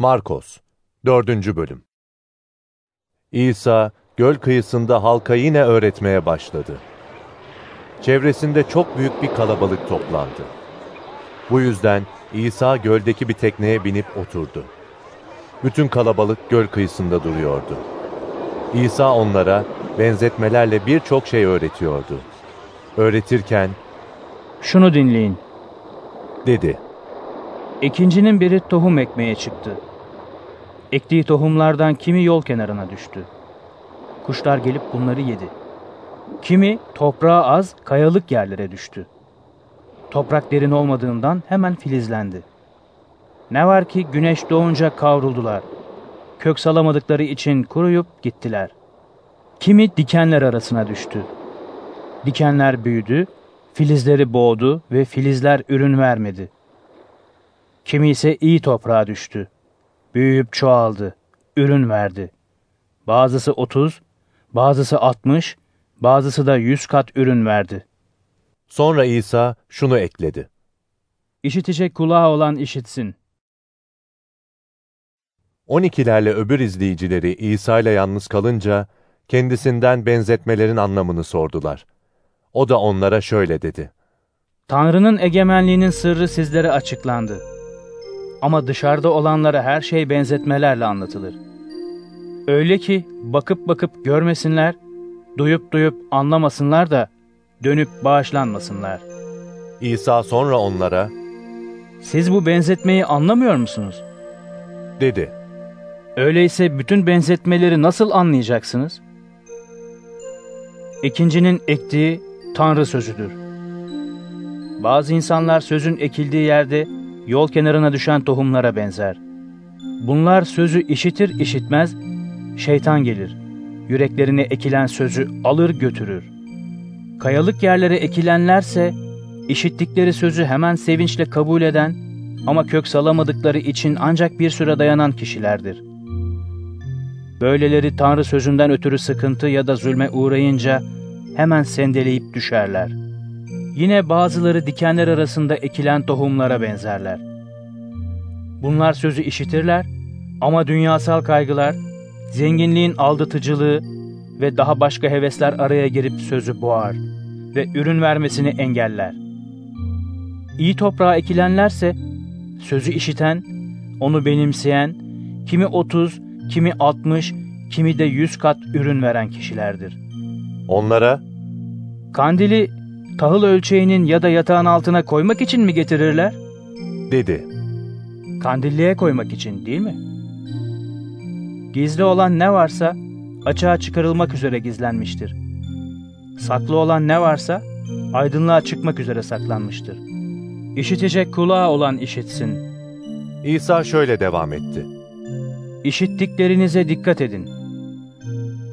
Markos 4. Bölüm İsa, göl kıyısında halka yine öğretmeye başladı. Çevresinde çok büyük bir kalabalık toplandı. Bu yüzden İsa göldeki bir tekneye binip oturdu. Bütün kalabalık göl kıyısında duruyordu. İsa onlara benzetmelerle birçok şey öğretiyordu. Öğretirken Şunu dinleyin. dedi. İkincinin biri tohum ekmeye çıktı. Ektiği tohumlardan kimi yol kenarına düştü. Kuşlar gelip bunları yedi. Kimi toprağa az, kayalık yerlere düştü. Toprak derin olmadığından hemen filizlendi. Ne var ki güneş doğunca kavruldular. Kök salamadıkları için kuruyup gittiler. Kimi dikenler arasına düştü. Dikenler büyüdü, filizleri boğdu ve filizler ürün vermedi. Kimi ise iyi toprağa düştü. Büyüyüp çoğaldı, ürün verdi. Bazısı otuz, bazısı altmış, bazısı da yüz kat ürün verdi. Sonra İsa şunu ekledi. İşitecek kulağı olan işitsin. 12'lerle öbür izleyicileri İsa ile yalnız kalınca kendisinden benzetmelerin anlamını sordular. O da onlara şöyle dedi. Tanrı'nın egemenliğinin sırrı sizlere açıklandı. Ama dışarıda olanlara her şey benzetmelerle anlatılır. Öyle ki bakıp bakıp görmesinler, duyup duyup anlamasınlar da dönüp bağışlanmasınlar. İsa sonra onlara Siz bu benzetmeyi anlamıyor musunuz? dedi. Öyleyse bütün benzetmeleri nasıl anlayacaksınız? İkincinin ektiği Tanrı sözüdür. Bazı insanlar sözün ekildiği yerde yol kenarına düşen tohumlara benzer. Bunlar sözü işitir işitmez, şeytan gelir. Yüreklerine ekilen sözü alır götürür. Kayalık yerlere ekilenlerse, işittikleri sözü hemen sevinçle kabul eden ama kök salamadıkları için ancak bir süre dayanan kişilerdir. Böyleleri Tanrı sözünden ötürü sıkıntı ya da zulme uğrayınca hemen sendeleyip düşerler. Yine bazıları dikenler arasında ekilen tohumlara benzerler. Bunlar sözü işitirler ama dünyasal kaygılar, zenginliğin aldatıcılığı ve daha başka hevesler araya girip sözü boğar ve ürün vermesini engeller. İyi toprağa ekilenlerse sözü işiten, onu benimseyen, kimi otuz, kimi altmış, kimi de yüz kat ürün veren kişilerdir. Onlara Kandili tahıl ölçeğinin ya da yatağın altına koymak için mi getirirler? dedi. Kandilliğe koymak için değil mi? Gizli olan ne varsa açığa çıkarılmak üzere gizlenmiştir. Saklı olan ne varsa aydınlığa çıkmak üzere saklanmıştır. İşitecek kulağı olan işitsin. İsa şöyle devam etti. İşittiklerinize dikkat edin.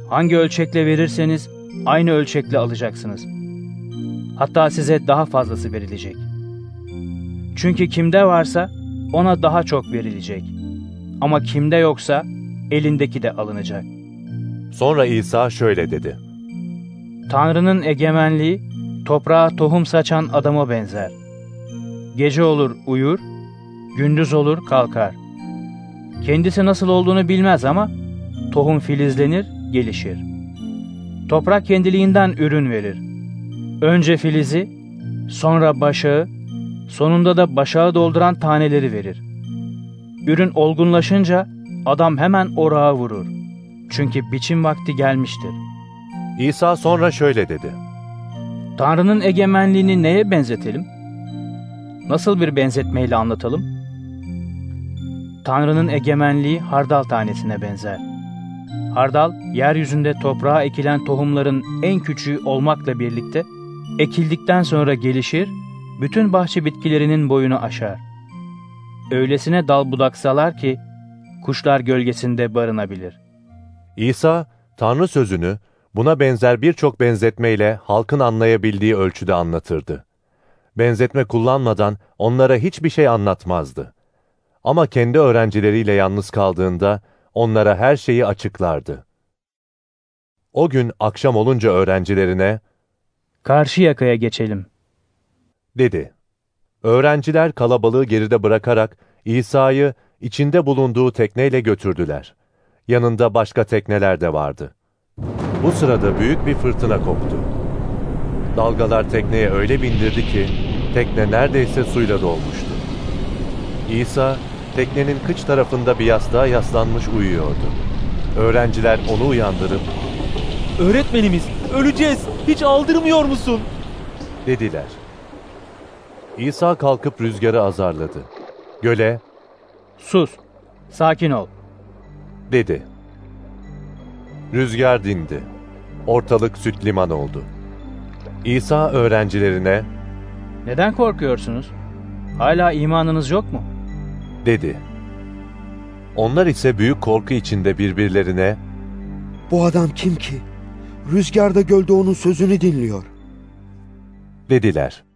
Hangi ölçekle verirseniz aynı ölçekle alacaksınız. Hatta size daha fazlası verilecek. Çünkü kimde varsa ona daha çok verilecek. Ama kimde yoksa elindeki de alınacak. Sonra İsa şöyle dedi. Tanrı'nın egemenliği toprağa tohum saçan adama benzer. Gece olur uyur, gündüz olur kalkar. Kendisi nasıl olduğunu bilmez ama tohum filizlenir, gelişir. Toprak kendiliğinden ürün verir. Önce filizi, sonra başağı, sonunda da başağı dolduran taneleri verir. Ürün olgunlaşınca adam hemen orağa vurur. Çünkü biçim vakti gelmiştir. İsa sonra şöyle dedi. Tanrı'nın egemenliğini neye benzetelim? Nasıl bir benzetmeyle anlatalım? Tanrı'nın egemenliği hardal tanesine benzer. Hardal, yeryüzünde toprağa ekilen tohumların en küçüğü olmakla birlikte, ekildikten sonra gelişir, bütün bahçe bitkilerinin boyunu aşar. Öylesine dal budaksalar ki, kuşlar gölgesinde barınabilir. İsa, Tanrı sözünü buna benzer birçok benzetmeyle halkın anlayabildiği ölçüde anlatırdı. Benzetme kullanmadan onlara hiçbir şey anlatmazdı. Ama kendi öğrencileriyle yalnız kaldığında onlara her şeyi açıklardı. O gün akşam olunca öğrencilerine Karşı yakaya geçelim. dedi. Öğrenciler kalabalığı geride bırakarak İsa'yı içinde bulunduğu tekneyle götürdüler. Yanında başka tekneler de vardı. Bu sırada büyük bir fırtına koptu. Dalgalar tekneye öyle bindirdi ki tekne neredeyse suyla dolmuştu. İsa teknenin kıç tarafında bir yastığa yaslanmış uyuyordu. Öğrenciler onu uyandırıp Öğretmenimiz, öleceğiz. Hiç aldırmıyor musun? dediler. İsa kalkıp rüzgarı azarladı. Göle Sus, sakin ol. dedi. Rüzgar dindi. Ortalık süt liman oldu. İsa öğrencilerine Neden korkuyorsunuz? Hala imanınız yok mu? dedi. Onlar ise büyük korku içinde birbirlerine Bu adam kim ki? Rüzgarda gölde onun sözünü dinliyor. dediler.